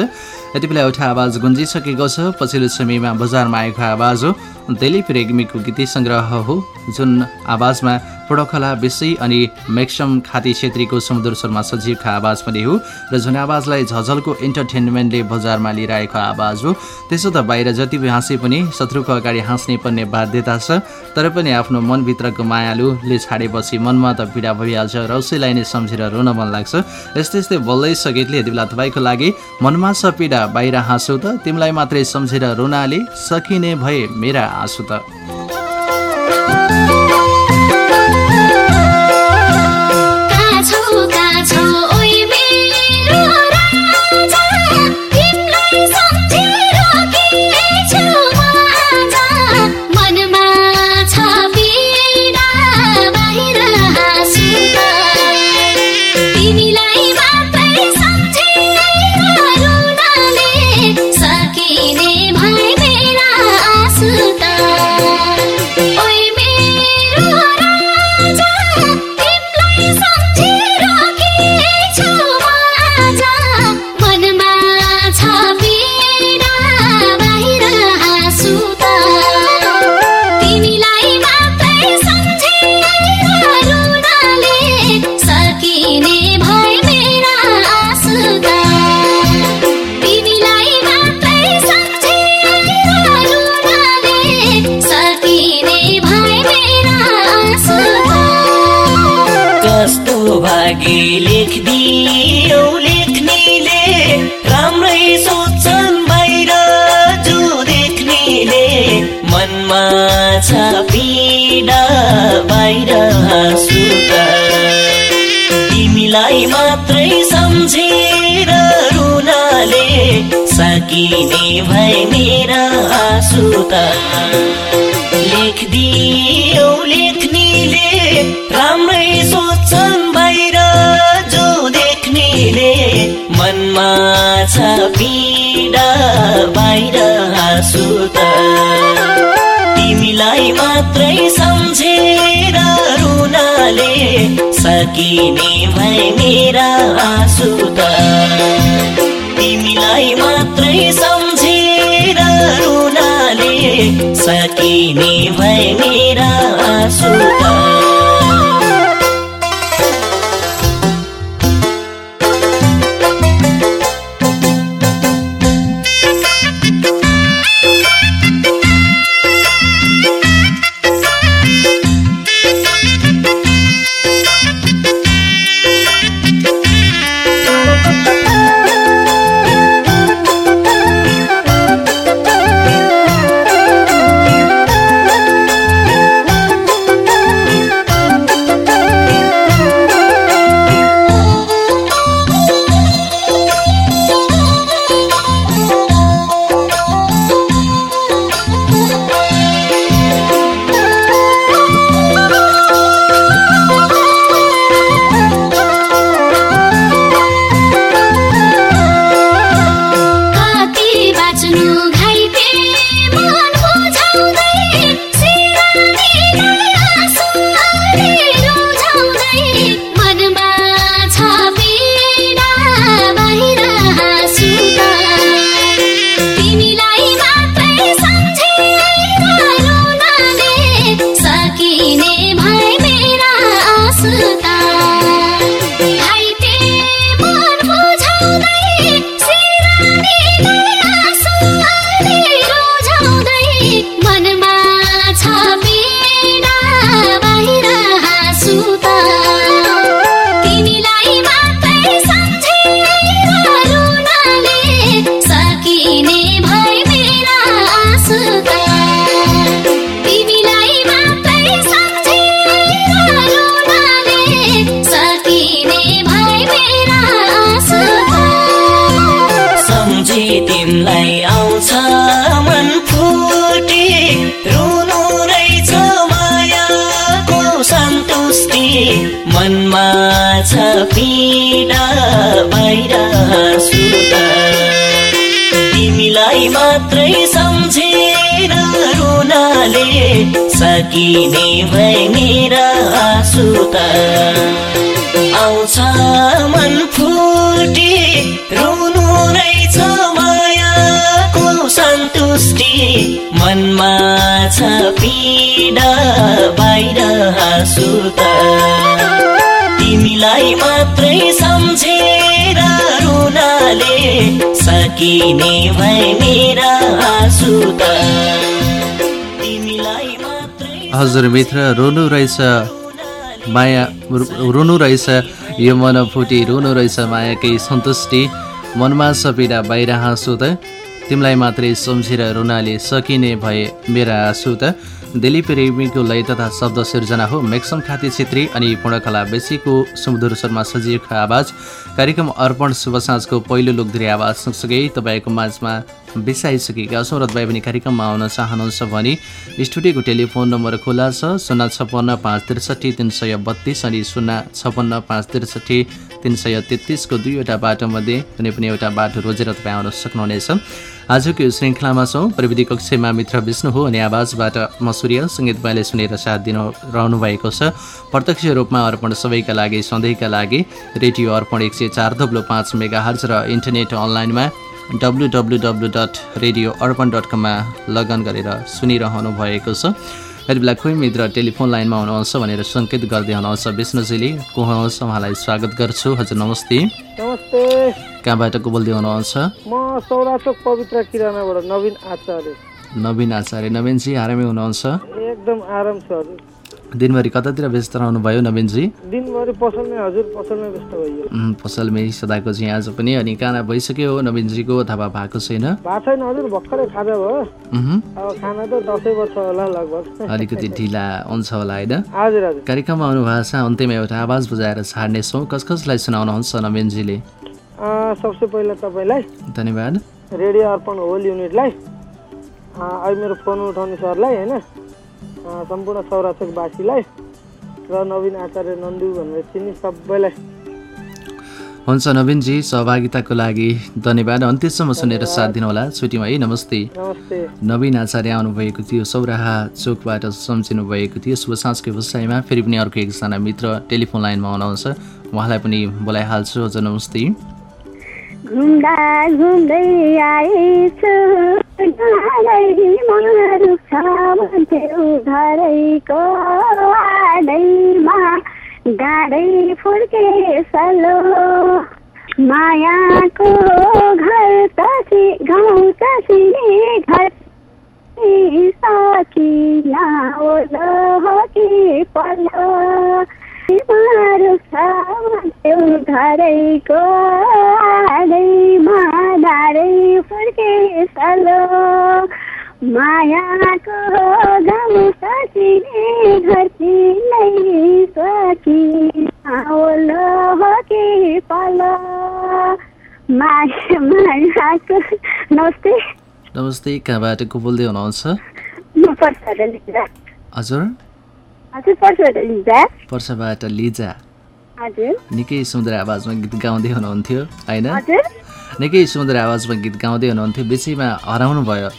यति बेला एउटा आवाज गुन्जिसकेको छ। पछिल्लो समयमा बजारमा आएको आवाज हो। दिलीप रेग्मीको गीत सङ्ग्रह हो जुन आवाजमा पुडखला विषय अनि मेक्सम खाती छेत्रीको समुद्र शर्मा सजीवको आवाज पनि हो र जुन आवाजलाई झझलको इन्टरटेनमेन्टले बजारमा लिएर आवाज हो त्यसो त बाहिर जति हाँसे पनि शत्रुको अगाडि हाँस्ने पर्ने बाध्यता छ तर पनि आफ्नो मनभित्रको मायालुले छाडेपछि मनमा त पीडा भइहाल्छ र उसैलाई नै सम्झेर रुन मन लाग्छ। यस्तै यस्तै बोल्दैछ गीतले यति बेला तपाईँको लागि मनमा छ पीडा बाहिर हाँसु त तिमीलाई मात्रै सम्झेर रुनाले सकिने भए मेरा आँसु त सकिने भए मेरा आँसु त लेखिदियो लेख्नेले राम्रै सोच्छन् बाहिर जो देख्नेले मनमा छ पीडा बाहिर हाँसु त तिमीलाई मात्रै सम्झेर रुनाले सकिने भए मेरा आँसु त तिमीलाई मात्रै सम्झेर रुनाले सकिने भए मेरा आँसु पीडा बाहिर हाँसुत तिमीलाई मात्रै सम्झेर रुनाले सकिने भए मेरा आँसु त आउँछ मन फुटी रुनु रहेछ मायाको सन्तुष्टि। मनमा छ पीडा बाहिर हाँसु त तिमीलाई मात्रै सम्झेर रुनाले सकिने भए मेरा आँसु त। हजुर मित्र रोनु रहेछ माया रुनु रहेछ यो मन फुटी रुनु रहेछ मायाकै सन्तुष्टि मनमा पीडा बाहिर हाँसु त। तिमीलाई मात्रै सम्झेर रुनाले सकिने भए मेरा आँसु त। दिलीप रेग्मीको लय तथा शब्द सिर्जना हो। मेक्सम खाती छेत्री अनि पूर्णकला बेसीको सुमधुर शर्मा सजीवको आवाज। कार्यक्रम अर्पण शुभ साँझको पहिलो लोकधुरी आवाज सँगसँगै तपाईँको माझमा बिसाइसकेका छौँ र तपाईँ पनि कार्यक्रममा आउन चाहनुहुन्छ भने स्टुडियोको टेलिफोन नम्बर खुला छ शून्य छप्पन्न पाँच त्रिसठी तिन सय बत्तिस अनि शून्य छप्पन्न पाँच त्रिसठी तिन सय तेत्तिसको दुईवटा बाटोमध्ये कुनै पनि एउटा बाटो रोजेर तपाईँ आउन सक्नुहुनेछ। आजको यो श्रृङ्खलामा छौँ। प्रविधि कक्षमा मित्र विष्णु हो अनि आवाजबाट म सूर्य। सङ्गीत तपाईँले सुनेर साथ दिन रहनु भएको छ। प्रत्यक्ष रूपमा अर्पण सबैका लागि सधैँका लागि। रेडियो अर्पण एक सय चार थप्लो पाँच मेगा र इन्टरनेट अनलाइनमा W W W dot radio Arpan dot कममा लगन गरेर सुनिरहनु भएको छ। यति बेला कोही मित्र टेलिफोन लाइनमा हुनुहुन्छ भनेर सङ्केत गर्दै हुनुहुन्छ विष्णुजीले। को हुनुहुन्छ? उहाँलाई स्वागत गर्छु। हजुर नमस्ते। नमस्ते। कहाँबाट को बोल्दै हुनुहुन्छ? म सौराचोक पवित्र किरानाबाट नवीन आचार्य। नवीन आचार्य। नवीनजी आरामै हुनुहुन्छ? एकदम आराम छ दिनभरि कतातिर व्यस्त रहनुभयो नवीनजी? दिनभरि पसलमै हजुर पसलमै व्यस्त पसलमै सदाको चाहिँ आज पनि अनि खाना भइसक्यो नवीनजीको अथवा भएको छैन? भएको छैन हजुर भर्खरै खाजा भयो। खाना त दसैँ वर्ष होला लगभग। अलिकति [laughs] ढिला हुन्छ होला होइन? हजुर हजुर। कार्यक्रममा आउनु भएको छ अन्त्यमा एउटा आवाज बुझाएर छाड्नेछौँ। कस कसलाई सुनाउनुहुन्छ नवीनजीले? सबसे पहिला तपाईँलाई धन्यवाद। रेडियो अर्पण होल युनिटलाई। अहिले मेरो फोन उठाउने सरलाई होइन? सम्पूर्ण सौराचोकवासीलाई र नवीन आचार्य नन्दु भनेर चिनी सबैलाई। हुन्छ नवीनजी सहभागिताको लागि धन्यवाद। अन्त्यसम्म सुनेर साथ दिनुहोला। छुट्टीमा है नमस्ते। नमस्ते। नवीन आचार्य आउनुभएको थियो सौराहा चोकबाट सम्झिनु भएको थियो। शुभ साँझको व्यवसायमा फेरि पनि अर्को एकजना मित्र टेलिफोन लाइनमा हुनुहुन्छ। उहाँलाई पनि बोलाइहाल्छु। हजुर नमस्ते। घुम्दा घुम्दै आएछु। भन्थ्यौ घरैको फुर्के सलो मायाको घर तसी गाउँ तसिने घर सकिन ओलो कि पल्लो घरैको आडैमा डाँडै फुर्के सलो। मायाको गाउँ सकिने घर नै सकिन ओलो कि पल्लो माया मायाको नमस्ते। नमस्ते कहाँबाट को बोल्दै हुनुहुन्छ हजुर। पर्सबाट लिजा। निकै सुन्दर आवाजमा गीत गाउँदै हुनुहुन्थ्यो होइन? निकै सुन्दर आवाजमा गीत गाउँदै हुनुहुन्थ्यो बेसीमा हराउनु भयो।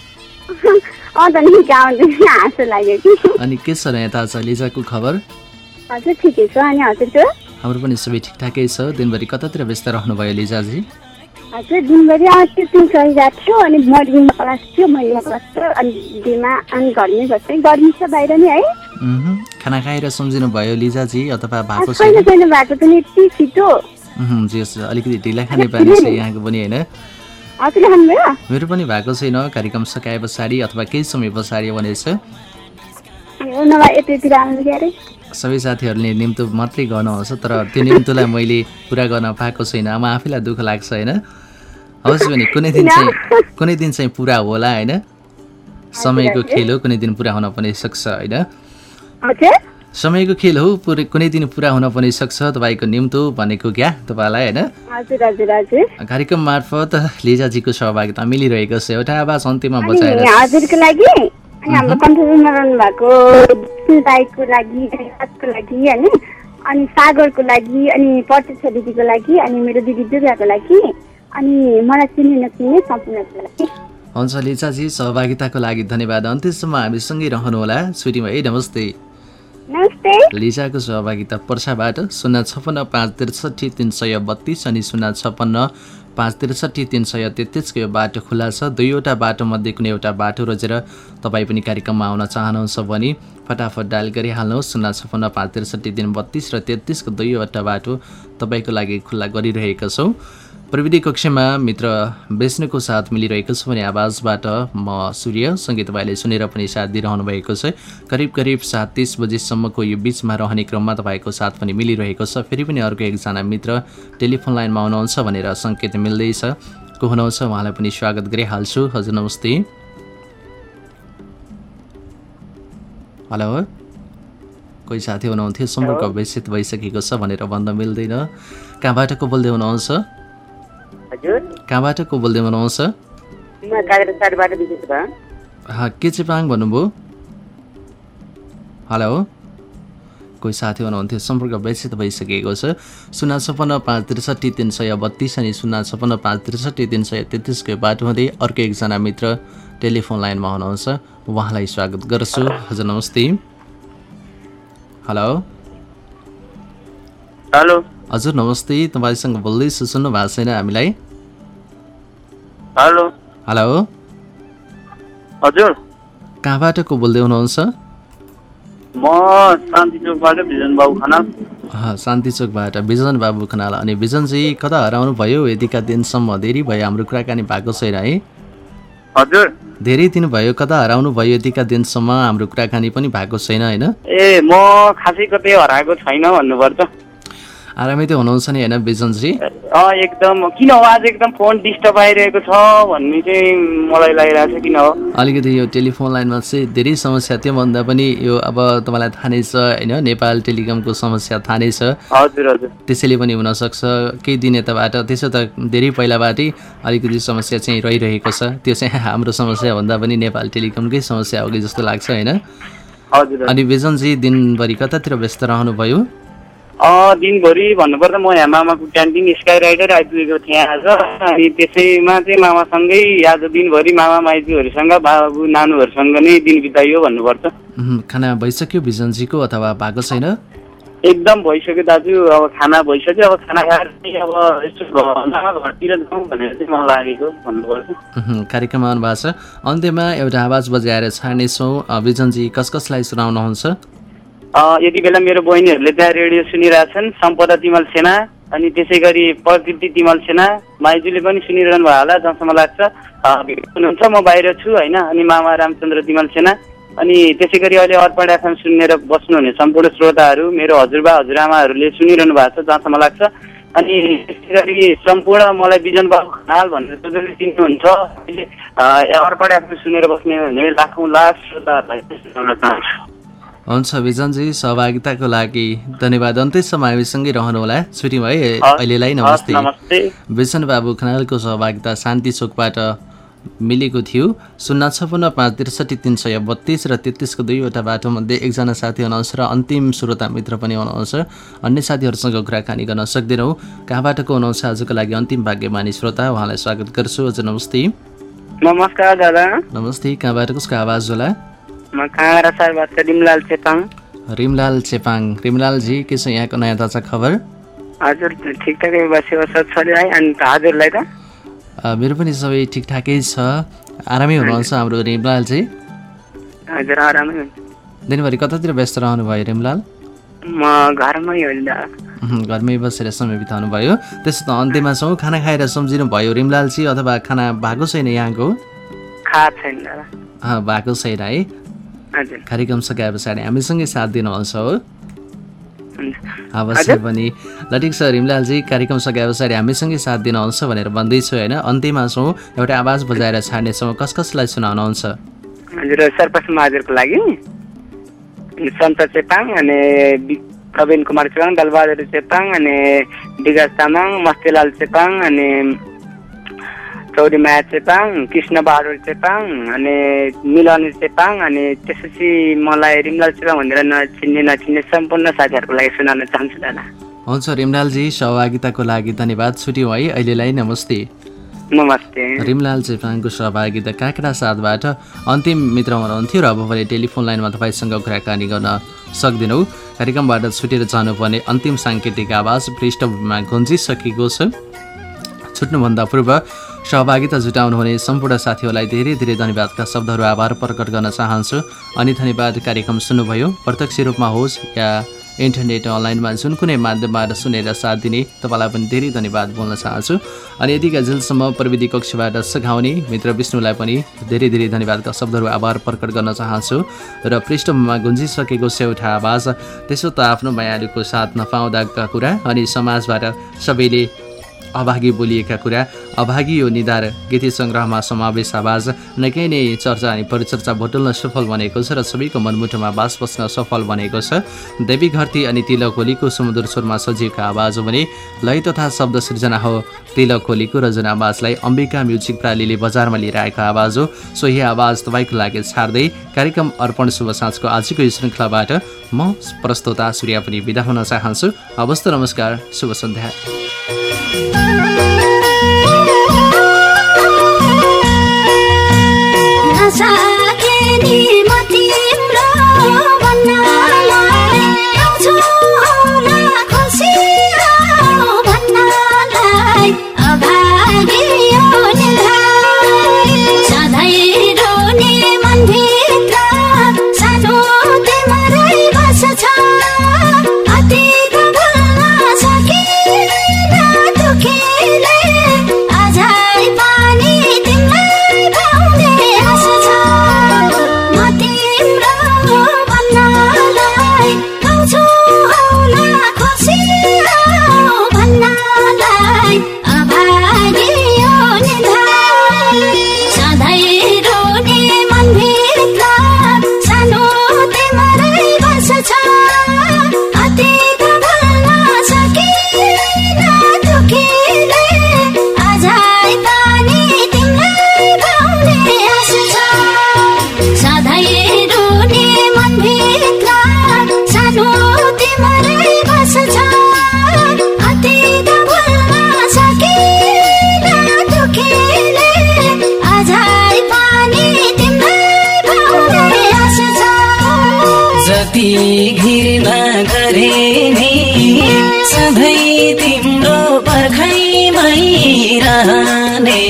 [laughs] अनि के छ र यता छ। लिजाको खबर हाम्रो पनि सबै ठिकठाकै छ। दिनभरि कतातिर व्यस्त रहनुभयो लिजाजी? हजुर दिनभरि थियो अनि मर्निङमा क्लास थियो मर्निङमा क्लास थियो अनि दिनमा अनि घरमै बस्दै गर्मी छ बाहिर नि है। उहुँ, खाना खाएर सम्झिनु भयो लिजाजी अथवा भएको अलिकति ढिला खाने बानी छ यहाँको पनि होइन? मेरो पनि भएको छैन कार्यक्रम सकाए पछाडि अथवा केही समय पछाडि भनेछ सबै साथीहरूले निम्तो मात्रै गर्नुहुन्छ तर त्यो निम्तोलाई मैले पुरा गर्न पाएको छैन। आमा आफैलाई दुःख लाग्छ होइन? हवस् भने कुनै दिन चाहिँ [laughs] कुनै दिन चाहिँ पुरा होला होइन? समयको खेल हो कुनै दिन पुरा हुन पनि सक्छ होइन? समयको खेल हो कुनै दिन पुरा हुन पनि सक्छ तपाईँको निम्तो भनेको क्या तपाईँलाई होइन? कार्यक्रम मार्फत लिजाजीको सहभागिता मिलिरहेको छ। एउटा आवाज अन्त्यमा अनि बचाएर हजुरको लागि अनि हाम्रो कन्ट्रोलमा रहनु भएको विष्णु दाईको लागि लागि होइन अनि सागरको लागि अनि प्रत्यक्ष दिदीको लागि अनि मेरो दिदी दुर्गाको लागि अनि मलाई चिन्ने नचिन्ने सम्पूर्णको लागि। हुन्छ लिचाजी सहभागिताको लागि धन्यवाद। अन्त्यसम्म हामीसँगै रहनुहोला। सुटिम है नमस्ते। लिजाको सहभागिता पर्साबाट शून्य छपन्न पाँच त्रिसठी तिन सय बत्तिस अनि शून्य छपन्न पाँच त्रिसठी तिन सय तेत्तिसको यो बाटो खुला छ। दुईवटा बाटोमध्ये कुनै एउटा बाटो रोजेर तपाईँ पनि कार्यक्रममा आउन चाहनुहुन्छ भने फटाफट डायल गरिहाल्नुहोस्। शून्य छपन्न पाँच त्रिसठी तिन बत्तिस र तेत्तिसको दुईवटा बाटो तपाईँको लागि खुल्ला गरिरहेका छौँ। प्रविधि कक्षमा मित्र विष्णुको साथ मिलिरहेको छ भने आवाजबाट म सूर्य सँगै तपाईँले सुनेर पनि साथ दिइरहनु भएको छ। करिब करिब सात तिस बजीसम्मको यो बिचमा रहने क्रममा तपाईँको साथ पनि मिलिरहेको छ। फेरि पनि अर्को एकजना मित्र टेलिफोन लाइनमा आउनुहुन्छ भनेर सङ्केत मिल्दैछ। को हुनुहुन्छ? उहाँलाई पनि स्वागत गरिहाल्छु। हजुर नमस्ते। हेलो। कोही साथी हुनुहुन्थ्यो? सम्पर्क विस्तृत भइसकेको छ भनेर भन्न मिल्दैन। कहाँबाट को बोल्दै हुनुहुन्छ? हजुर कहाँबाट को बोल्दै हुनुहुन्छ? के चाहिँ पाङ भन्नुभयो हेलो कोही साथी हुनुहुन्थ्यो सम्पर्क विस्तृत भइसकेको छ। शून्य छपन्न पाँच त्रिसठी तिन सय बत्तिस अनि शून्य छपन्न पाँच त्रिसठी तिन सय तेत्तिसको बाटो हुँदै अर्को एकजना मित्र टेलिफोन लाइनमा हुनुहुन्छ। उहाँलाई स्वागत गर्छु। हजुर नमस्ते। हेलो हेलो हजुर नमस्ते। तपाईँसँग बोल्दैछु सुन्नु भएको छैन हामीलाई। हेलो हेलो हजुर। कहाँबाट को बोल्दै हुनुहुन्छ? म शान्ति चोकबाट भिजन बाबु खाना अँ, शान्ति चोकबाट बिजन बाबु खनाल। अनि बिजनजी कता हराउनु भयो यतिका दिनसम्म धेरै भयो हाम्रो कुराकानी भएको छैन है? हजुर। धेरै दिन भयो कता हराउनु भयो यतिका दिनसम्म हाम्रो कुराकानी पनि भएको छैन होइन? ए म खासै कतै हराएको छैन भन्नुपर्छ। आरामै त हुनुहुन्छ नि होइन बिजनजी एकदम। किन हो? आज एकदम फोन डिस्टर्ब आइरहेको छ भन्ने चाहिँ मलाई लागिरहेको छ किन हो? अलिकति यो टेलिफोन लाइनमा चाहिँ धेरै समस्या त्योभन्दा पनि यो अब तपाईँलाई थाहा नै छ होइन? नेपाल टेलिकमको समस्या थाहा नै छ। हजुर हजुर। त्यसैले पनि हुनसक्छ। केही दिन यताबाट त्यसो त धेरै पहिलाबाटै अलिकति समस्या चाहिँ रहिरहेको छ। त्यो चाहिँ [laughs] हाम्रो समस्या भन्दा पनि नेपाल टेलिकमकै समस्या हो कि जस्तो लाग्छ होइन? अनि बिजनजी दिनभरि कतातिर व्यस्त रहनुभयो? दिनभरि भन्नुपर्दा म यहाँ मामाको क्यान्टिन स्काई राइडर आइपुगेको थिएँ आज। अनि त्यसैमा चाहिँ मामासँगै आज दिनभरि मामा माइजूहरूसँग बाबु नानुहरूसँग नै दिन बिताइयो भन्नुपर्छ। खाना भइसक्यो बिजनजीको अथवा भएको छैन? एकदम भइसक्यो दाजु अब खाना भइसक्यो अब खाना खाएर चाहिँ अब यसो घरतिर जाउँ भनेर चाहिँ मलाई लागेको भन्नुपर्छ। कार्यक्रममा आउनुभएको छ। अन्त्यमा एउटा आवाज बजाएर छाड्नेछौँ। बिजनजी कस कसलाई सुनाउनुहुन्छ? यति बेला मेरो बहिनीहरूले त्यहाँ रेडियो सुनिरहेछन् सम्पदा तिमल सेना अनि त्यसै गरी प्रकृति तिमल सेना माइजूले पनि सुनिरहनु भयो होला जहाँसम्म लाग्छ। हुनुहुन्छ म बाहिर छु होइन अनि मामा रामचन्द्र तिमल सेना। अनि त्यसै गरी अहिले अर्पण एफएम सुनेर बस्नुहुने सम्पूर्ण श्रोताहरू मेरो हजुरबा हजुरआमाहरूले सुनिरहनु भएको छ जहाँसम्म लाग्छ। अनि त्यसै गरी सम्पूर्ण मलाई बिजन बाबु खनाल भनेर जसले चिन्नुहुन्छ। अर्पण एफएम सुनेर बस्ने भने लाखौँ लाख श्रोताहरूलाई चाहन्छु। हुन्छ बिजनजी सहभागिताको लागि धन्यवाद। अन्त्यसम्म हामीसँगै रहनुहोला छुट्टी हस्, अहिलेलाई नमस्ते। नमस्ते। बिजन बाबु खनालको सहभागिता शान्ति चोकबाट मिलेको थियो। शून्य छपन्न पाँच त्रिसठी तिन सय बत्तिस र तेत्तिसको दुईवटा बाटोमध्ये एकजना साथी हुनुहुन्छ र अन्तिम श्रोता मित्र पनि हुनुहुन्छ। अन्य साथीहरूसँग कुराकानी गर्न सक्दैनौँ। कहाँबाट को हुनुहुन्छ? आजको लागि अन्तिम भाग्यमानी श्रोता उहाँलाई स्वागत गर्छु। हजुर नमस्ते। नमस्कार दादा। नमस्ते कहाँबाट कसको आवाज होला? म काँगडा सारबाट रिमलाल चेताङ रिमलाल चेपाङ रिमलालजी के छ यहाँको नयाँ ताजा खबर हजुर ठिकठाकै बसे बस छोरी है अनि हजुरलाई त मेरो पनि सबै ठिकठाकै छ आरामै हुनुहुन्छ हाम्रो रिमलालजी हजुर आरामै हुन्छ दिनभरि कतातिर व्यस्त रहनुभयो रिमलाल म घरमै घरमै बसेर समय बिताउनु भयो त्यसो त अन्त्यमा छौँ खाना खाएर सम्झिनु भयो रिमलालजी अथवा खाना भएको छैन यहाँको भएको छैन है कार्यक्रम सकाए पछाडि हामीसँगै साथ दिनुहुन्छ हो। अवश्य पनि। ल ठिक छ रिमलालजी कार्यक्रम सकाए पछाडि हामीसँगै साथ दिनुहुन्छ भनेर भन्दैछु होइन। अन्त्यमा छौँ। एउटा आवाज बजाएर छाड्नेछौँ। कस कसलाई सुनाउनुहुन्छ? हजुर सर्पस महाजरको लागि। सन्त चेपाङ अनि प्रवीण कुमार चेपाङ दलबहादुर चेपाङ अनि विकास तामाङ मस्तीलाल चेपाङ अनि चौरी माया चेपाङ कृष्ण बहादुर चेपाङ अनि मिलन चेपाङ अनि त्यसपछि मलाई रिमलाल चेपाङ भनेर नचिन्ने नचिन्ने सम्पूर्ण साथीहरूको लागि सुनाउन चाहन्छु दादा। हुन्छ रिमलालजी सहभागिताको लागि धन्यवाद। छुट्यौँ है अहिलेलाई नमस्ते। नमस्ते। रिमलाल चेपाङको सहभागिता काँक्रा साथबाट अन्तिम मित्र हुनुहुन्थ्यो र अब भने टेलिफोन लाइनमा तपाईँसँग कुराकानी गर्न सक्दैनौँ। कार्यक्रमबाट छुटेर जानुपर्ने अन्तिम साङ्केतिक आवाज पृष्ठभूमिमा गुन्जिसकेको छ। छुट्नुभन्दा पूर्व सहभागिता जुटाउनुहुने सम्पूर्ण साथीहरूलाई धेरै धेरै धन्यवादका शब्दहरू आभार प्रकट गर्न चाहन्छु। अनि धन्यवाद कार्यक्रम सुन्नुभयो। प्रत्यक्ष रूपमा होस् या इन्टरनेट अनलाइनमा जुन कुनै माध्यमबाट सुनेर साथ दिने तपाईँलाई पनि धेरै धन्यवाद बोल्न चाहन्छु। अनि यतिका जेलसम्म प्रविधि कक्षबाट सघाउने मित्र विष्णुलाई पनि धेरै धेरै धन्यवादका शब्दहरू आभार प्रकट गर्न चाहन्छु। र पृष्ठभूमिमा गुन्जिसकेको एउटा आवाज त्यसो त आफ्नो मायालुको साथ नपाउँदाका कुरा अनि समाजबाट सबैले अभागी बोलिएका कुरा अभागी यो निधार गीति सङ्ग्रहमा समावेश आवाज निकै नै चर्चा अनि परिचर्चा बटुल्न सफल बनेको छ र सबैको मनमुटुमा बास बस्न सफल बनेको छ। देवी घरती अनि तिलक होलीको समुद्र स्वरमा सजिएको आवाज भने लय तथा शब्द सृजना हो। तिलक होलीको रजन आवाजलाई अम्बिका म्युजिक प्रालीले बजारमा लिएर आएको आवाज हो। सोही आवाज तपाईँको लागि छाड्दै कार्यक्रम अर्पण शुभ साँझको आजको यो श्रृङ्खलाबाट म प्रस्तोता सूर्य पनि बिदा हुन चाहन्छु। हवस् त नमस्कार शुभ सन्ध्या। गरे नि सधैँ तिम्रो पर्खैमै रहने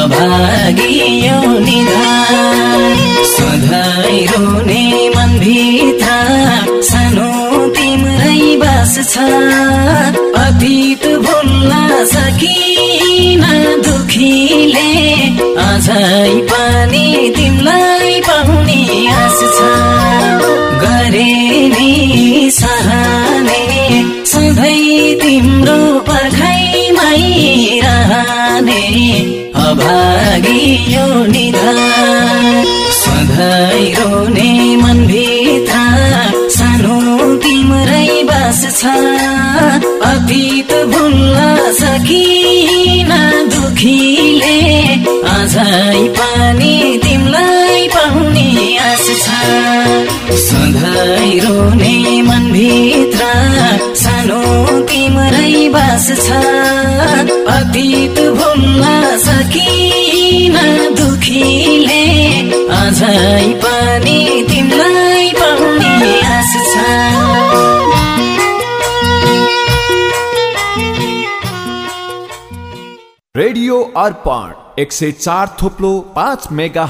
अभागी यो निधार सधैँ रोने मनभित्र सानो तिम्रै बास छ। अतीत भुल्न सकिन दुखीले अझै पनि तिमीलाई पाउने आश छ। गरे अभागी यो निधार। सधैँ रोने मनभित्र सानो तिम्रै बास छ। अतीत भुल्न सकिन दुखीले अझै पनि तिमीलाई पाउने आश छ। सधैँ रोने मनभित्र सानो बास छ। अतीत भुल्न सकिन दुखीले। अझै पनि तिमीलाई पाउने आश छ। रेडियो अर्पण एक सय चार थोप्लो पाँच मेगा